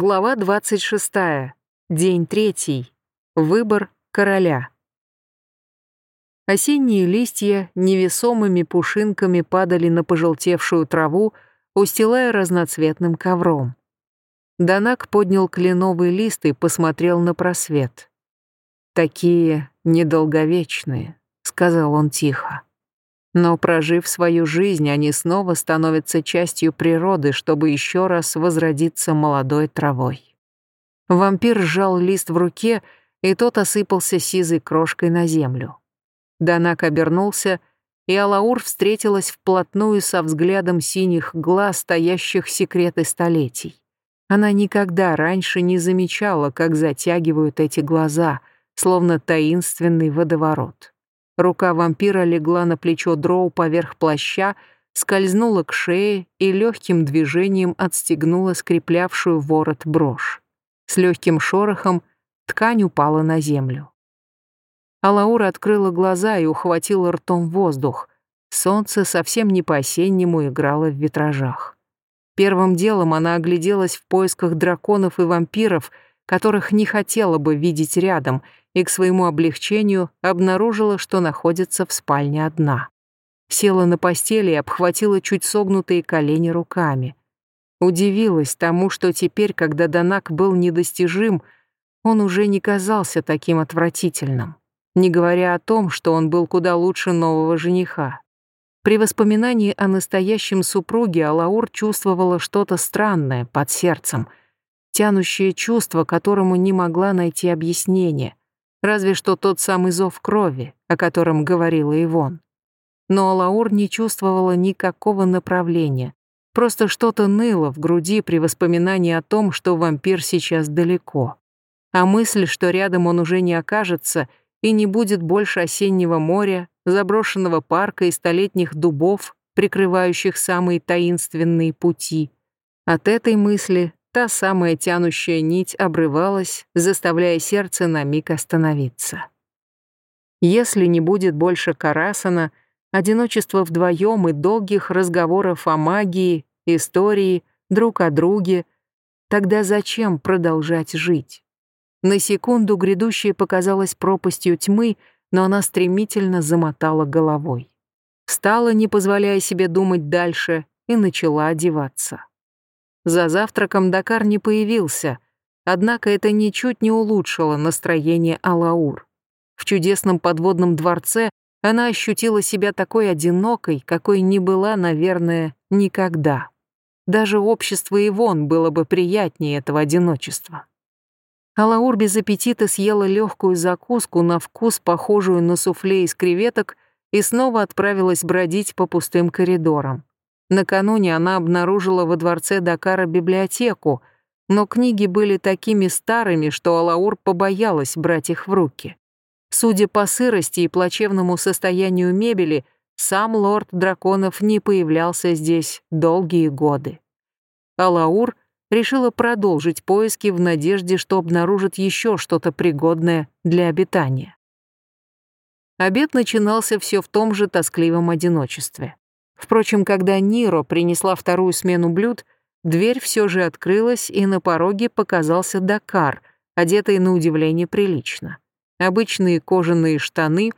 Глава 26. День третий. Выбор короля. Осенние листья невесомыми пушинками падали на пожелтевшую траву, устилая разноцветным ковром. Данак поднял кленовый лист и посмотрел на просвет. «Такие недолговечные», — сказал он тихо. Но прожив свою жизнь, они снова становятся частью природы, чтобы еще раз возродиться молодой травой. Вампир сжал лист в руке, и тот осыпался сизой крошкой на землю. Данак обернулся, и Алаур встретилась вплотную со взглядом синих глаз, стоящих секреты столетий. Она никогда раньше не замечала, как затягивают эти глаза, словно таинственный водоворот. Рука вампира легла на плечо Дроу поверх плаща, скользнула к шее и легким движением отстегнула скреплявшую ворот брошь. С легким шорохом ткань упала на землю. Алаура открыла глаза и ухватила ртом воздух. Солнце совсем не по-осеннему играло в витражах. Первым делом она огляделась в поисках драконов и вампиров, которых не хотела бы видеть рядом — и к своему облегчению обнаружила, что находится в спальне одна. Села на постели и обхватила чуть согнутые колени руками. Удивилась тому, что теперь, когда Данак был недостижим, он уже не казался таким отвратительным, не говоря о том, что он был куда лучше нового жениха. При воспоминании о настоящем супруге Алаур чувствовала что-то странное под сердцем, тянущее чувство, которому не могла найти объяснение, разве что тот самый зов крови, о котором говорила Ивон. Но Алаур не чувствовала никакого направления, просто что-то ныло в груди при воспоминании о том, что вампир сейчас далеко. А мысль, что рядом он уже не окажется и не будет больше осеннего моря, заброшенного парка и столетних дубов, прикрывающих самые таинственные пути. От этой мысли Та самая тянущая нить обрывалась, заставляя сердце на миг остановиться. Если не будет больше Карасана, одиночество вдвоем и долгих разговоров о магии, истории, друг о друге, тогда зачем продолжать жить? На секунду грядущее показалось пропастью тьмы, но она стремительно замотала головой. Встала, не позволяя себе думать дальше, и начала одеваться. За завтраком Дакар не появился, однако это ничуть не улучшило настроение Алаур. В чудесном подводном дворце она ощутила себя такой одинокой, какой не была, наверное, никогда. Даже общество Ивон было бы приятнее этого одиночества. Алаур без аппетита съела легкую закуску на вкус, похожую на суфле из креветок, и снова отправилась бродить по пустым коридорам. Накануне она обнаружила во дворце Дакара библиотеку, но книги были такими старыми, что Алаур побоялась брать их в руки. Судя по сырости и плачевному состоянию мебели, сам лорд драконов не появлялся здесь долгие годы. Алаур решила продолжить поиски в надежде, что обнаружит еще что-то пригодное для обитания. Обед начинался все в том же тоскливом одиночестве. Впрочем, когда Ниро принесла вторую смену блюд, дверь все же открылась, и на пороге показался Дакар, одетый на удивление прилично. Обычные кожаные штаны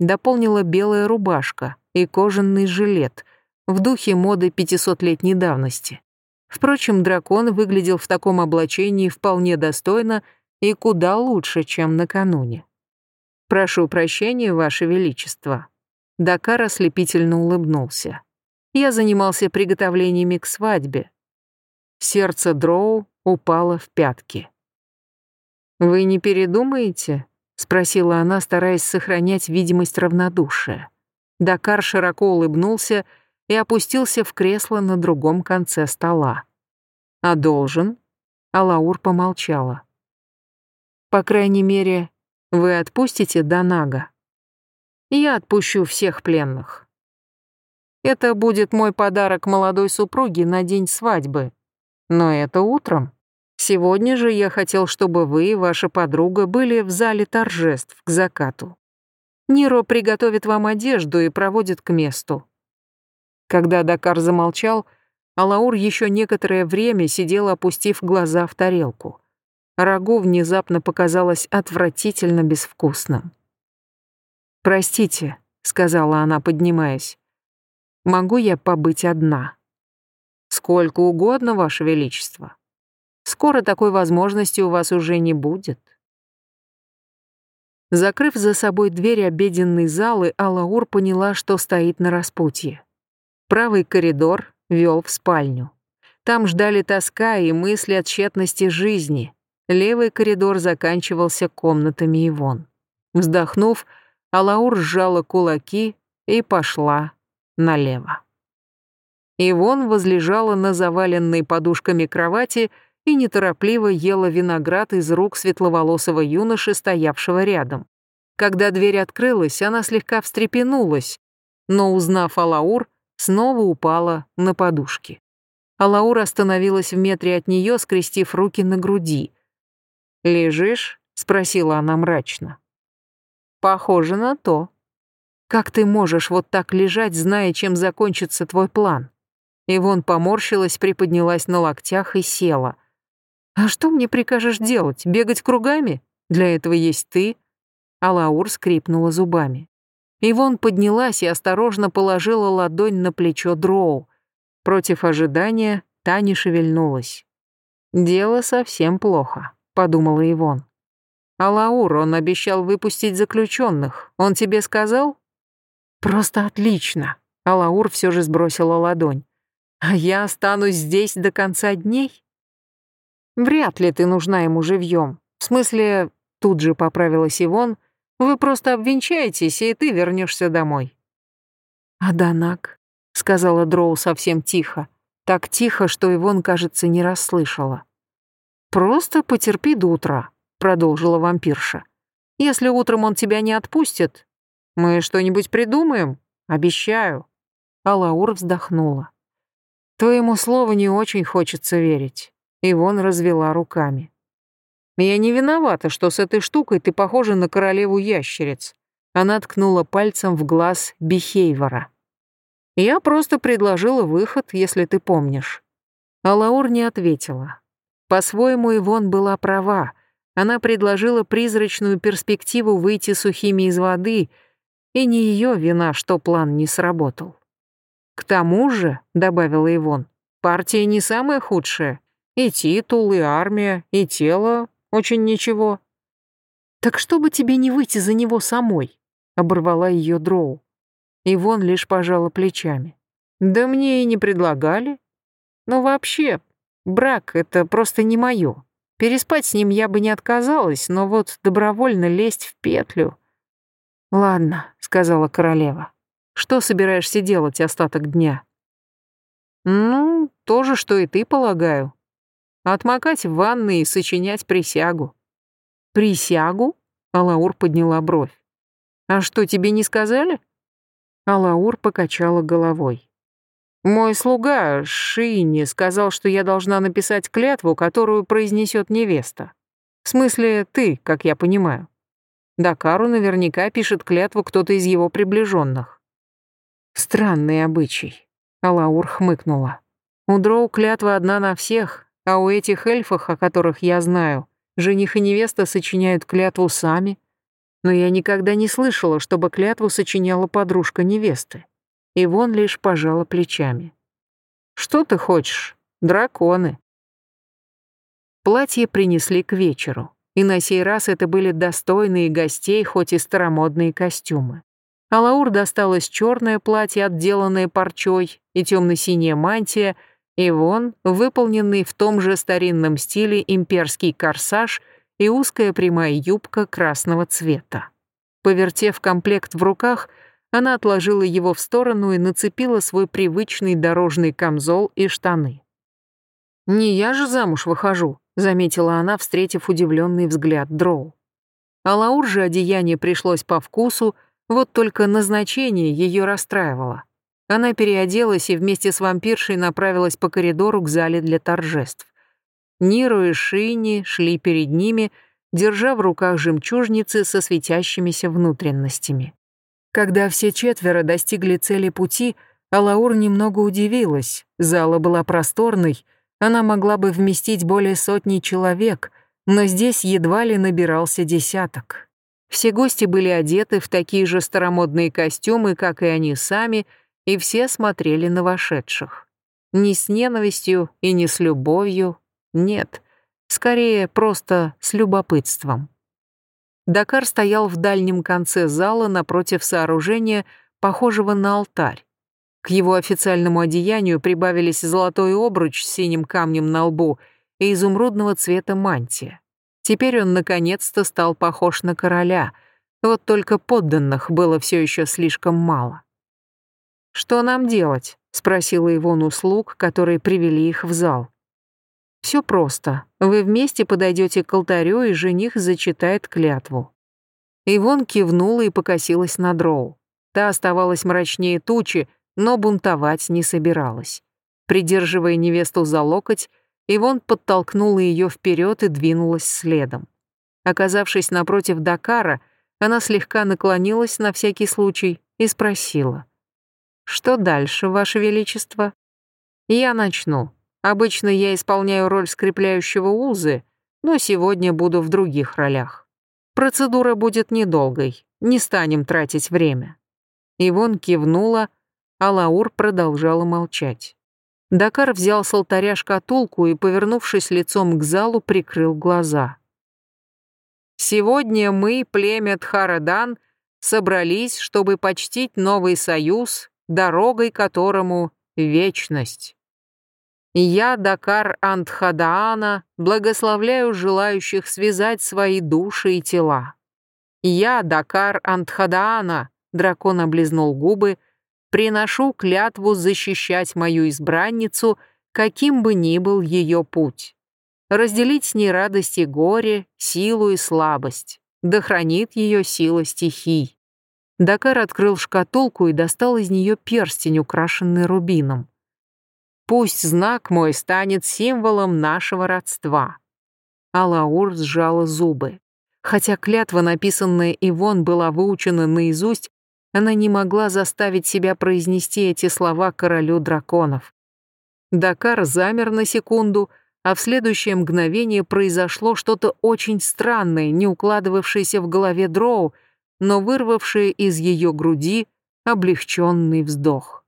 дополнила белая рубашка и кожаный жилет в духе моды 500-летней давности. Впрочем, дракон выглядел в таком облачении вполне достойно и куда лучше, чем накануне. «Прошу прощения, Ваше Величество». Дакар ослепительно улыбнулся я занимался приготовлениями к свадьбе. Сердце Дроу упало в пятки. «Вы не передумаете?» — спросила она, стараясь сохранять видимость равнодушия. Дакар широко улыбнулся и опустился в кресло на другом конце стола. «А должен?» — Алаур помолчала. «По крайней мере, вы отпустите Данага?» «Я отпущу всех пленных. Это будет мой подарок молодой супруге на день свадьбы. Но это утром. Сегодня же я хотел, чтобы вы и ваша подруга были в зале торжеств к закату. Ниро приготовит вам одежду и проводит к месту». Когда Дакар замолчал, Алаур еще некоторое время сидел, опустив глаза в тарелку. Рагу внезапно показалось отвратительно безвкусным. «Простите», — сказала она, поднимаясь. «Могу я побыть одна?» «Сколько угодно, Ваше Величество. Скоро такой возможности у вас уже не будет». Закрыв за собой дверь обеденной залы, Алаур поняла, что стоит на распутье. Правый коридор вел в спальню. Там ждали тоска и мысли о тщетности жизни. Левый коридор заканчивался комнатами Ивон. Вздохнув, Алаур сжала кулаки и пошла налево. Ивон возлежала на заваленной подушками кровати и неторопливо ела виноград из рук светловолосого юноши, стоявшего рядом. Когда дверь открылась, она слегка встрепенулась, но, узнав Алаур, снова упала на подушки. Алаур остановилась в метре от нее, скрестив руки на груди. «Лежишь?» — спросила она мрачно. Похоже на то. Как ты можешь вот так лежать, зная, чем закончится твой план? Ивон поморщилась, приподнялась на локтях и села. А что мне прикажешь делать? Бегать кругами? Для этого есть ты. А Лаур скрипнула зубами. Ивон поднялась и осторожно положила ладонь на плечо Дроу. Против ожидания та не шевельнулась. «Дело совсем плохо», — подумала Ивон. «Алаур, он обещал выпустить заключенных. Он тебе сказал?» «Просто отлично!» Алаур все же сбросила ладонь. «А я останусь здесь до конца дней?» «Вряд ли ты нужна ему живьем. В смысле, тут же поправилась Ивон, вы просто обвенчаетесь, и ты вернешься домой». «А Данак?» — сказала Дроу совсем тихо. Так тихо, что Ивон, кажется, не расслышала. «Просто потерпи до утра продолжила вампирша. «Если утром он тебя не отпустит, мы что-нибудь придумаем, обещаю». А Лаур вздохнула. Твоему слову не очень хочется верить. Ивон развела руками. «Я не виновата, что с этой штукой ты похожа на королеву ящериц». Она ткнула пальцем в глаз Бихейвора. «Я просто предложила выход, если ты помнишь». А Лаур не ответила. По-своему Ивон была права. Она предложила призрачную перспективу выйти сухими из воды, и не ее вина, что план не сработал. «К тому же», — добавила Ивон, — «партия не самая худшая. И титул, и армия, и тело очень ничего». «Так что бы тебе не выйти за него самой?» — оборвала ее Дроу. Ивон лишь пожала плечами. «Да мне и не предлагали. Но вообще, брак — это просто не мое. Переспать с ним я бы не отказалась, но вот добровольно лезть в петлю... «Ладно», — сказала королева. «Что собираешься делать остаток дня?» «Ну, то же, что и ты, полагаю. Отмокать в ванной и сочинять присягу». «Присягу?» — Алаур подняла бровь. «А что, тебе не сказали?» Алаур покачала головой. Мой слуга, Шини, сказал, что я должна написать клятву, которую произнесет невеста. В смысле, ты, как я понимаю. Дакару наверняка пишет клятву кто-то из его приближенных. Странный обычай. Алаур хмыкнула. У Дроу клятва одна на всех, а у этих эльфов, о которых я знаю, жених и невеста сочиняют клятву сами. Но я никогда не слышала, чтобы клятву сочиняла подружка невесты. Ивон лишь пожала плечами. «Что ты хочешь? Драконы». Платье принесли к вечеру, и на сей раз это были достойные гостей, хоть и старомодные костюмы. Алаур досталось черное платье, отделанное парчой, и темно-синяя мантия, и вон, выполненный в том же старинном стиле имперский корсаж и узкая прямая юбка красного цвета. Повертев комплект в руках, она отложила его в сторону и нацепила свой привычный дорожный камзол и штаны. «Не я же замуж выхожу», — заметила она, встретив удивленный взгляд Дроу. А Лаур же одеяние пришлось по вкусу, вот только назначение ее расстраивало. Она переоделась и вместе с вампиршей направилась по коридору к зале для торжеств. Ниро и Шини шли перед ними, держа в руках жемчужницы со светящимися внутренностями. Когда все четверо достигли цели пути, Алаур немного удивилась. Зала была просторной, она могла бы вместить более сотни человек, но здесь едва ли набирался десяток. Все гости были одеты в такие же старомодные костюмы, как и они сами, и все смотрели на вошедших. Не с ненавистью и не с любовью, нет, скорее просто с любопытством. Дакар стоял в дальнем конце зала напротив сооружения, похожего на алтарь. К его официальному одеянию прибавились золотой обруч с синим камнем на лбу и изумрудного цвета мантия. Теперь он наконец-то стал похож на короля, вот только подданных было все еще слишком мало. «Что нам делать?» — спросила Ивон у слуг, которые привели их в зал. Все просто. Вы вместе подойдете к алтарю, и жених зачитает клятву. Ивон кивнула и покосилась на дроу. Та оставалась мрачнее тучи, но бунтовать не собиралась. Придерживая невесту за локоть, Ивон подтолкнула ее вперед и двинулась следом. Оказавшись напротив Дакара, она слегка наклонилась на всякий случай и спросила. «Что дальше, Ваше Величество?» «Я начну», Обычно я исполняю роль скрепляющего узы, но сегодня буду в других ролях. Процедура будет недолгой, не станем тратить время». Ивон кивнула, а Лаур продолжала молчать. Дакар взял с алтаря шкатулку и, повернувшись лицом к залу, прикрыл глаза. «Сегодня мы, племя Тхарадан, собрались, чтобы почтить новый союз, дорогой которому — вечность. Я, Дакар Антхадаана, благословляю желающих связать свои души и тела. Я, Дакар Антхадаана, дракон облизнул губы, приношу клятву защищать мою избранницу, каким бы ни был ее путь. Разделить с ней радость и горе, силу и слабость. Да хранит ее сила стихий. Дакар открыл шкатулку и достал из нее перстень, украшенный рубином. Пусть знак мой станет символом нашего родства». Алаур сжала зубы. Хотя клятва, написанная Ивон, была выучена наизусть, она не могла заставить себя произнести эти слова королю драконов. Дакар замер на секунду, а в следующее мгновение произошло что-то очень странное, не укладывавшееся в голове Дроу, но вырвавшее из ее груди облегченный вздох.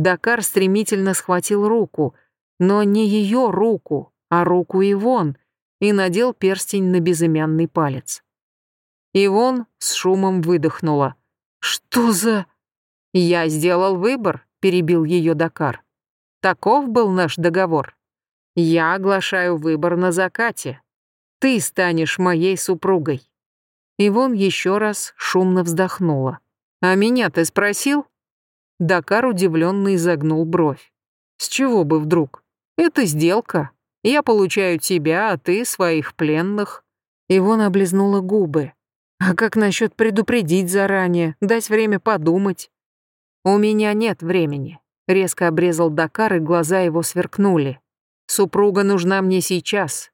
Дакар стремительно схватил руку, но не ее руку, а руку Ивон, и надел перстень на безымянный палец. Ивон с шумом выдохнула. «Что за...» «Я сделал выбор», — перебил ее Дакар. «Таков был наш договор. Я оглашаю выбор на закате. Ты станешь моей супругой». Ивон еще раз шумно вздохнула. «А меня ты спросил?» Дакар удивленно изогнул бровь. С чего бы вдруг? Это сделка. Я получаю тебя, а ты своих пленных. Ивон облизнула губы. А как насчет предупредить заранее, дать время подумать? У меня нет времени. Резко обрезал Дакар, и глаза его сверкнули. Супруга нужна мне сейчас.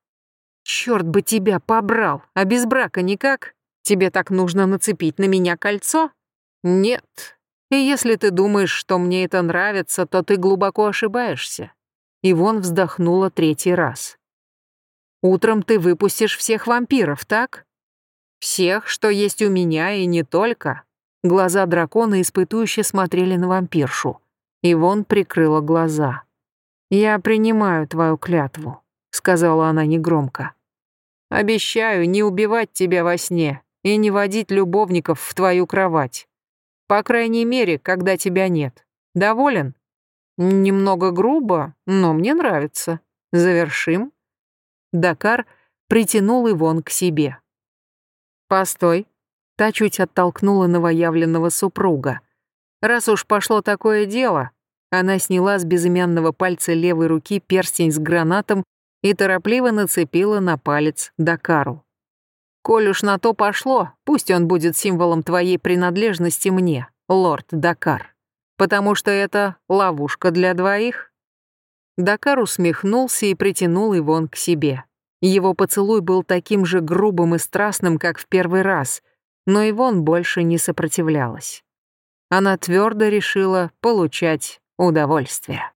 Черт бы тебя побрал, а без брака никак? Тебе так нужно нацепить на меня кольцо? Нет, и если ты думаешь, что мне это нравится, то ты глубоко ошибаешься». Ивон вздохнула третий раз. «Утром ты выпустишь всех вампиров, так? Всех, что есть у меня, и не только». Глаза дракона испытующе смотрели на вампиршу. Ивон прикрыла глаза. «Я принимаю твою клятву», — сказала она негромко. «Обещаю не убивать тебя во сне и не водить любовников в твою кровать. По крайней мере, когда тебя нет. Доволен? Немного грубо, но мне нравится. Завершим. Дакар притянул Ивон к себе. Постой. Та чуть оттолкнула новоявленного супруга. Раз уж пошло такое дело, она сняла с безымянного пальца левой руки перстень с гранатом и торопливо нацепила на палец Дакару. Коль уж на то пошло, пусть он будет символом твоей принадлежности мне, лорд Дакар. Потому что это ловушка для двоих. Дакар усмехнулся и притянул Ивон к себе. Его поцелуй был таким же грубым и страстным, как в первый раз, но Ивон больше не сопротивлялась. Она твердо решила получать удовольствие.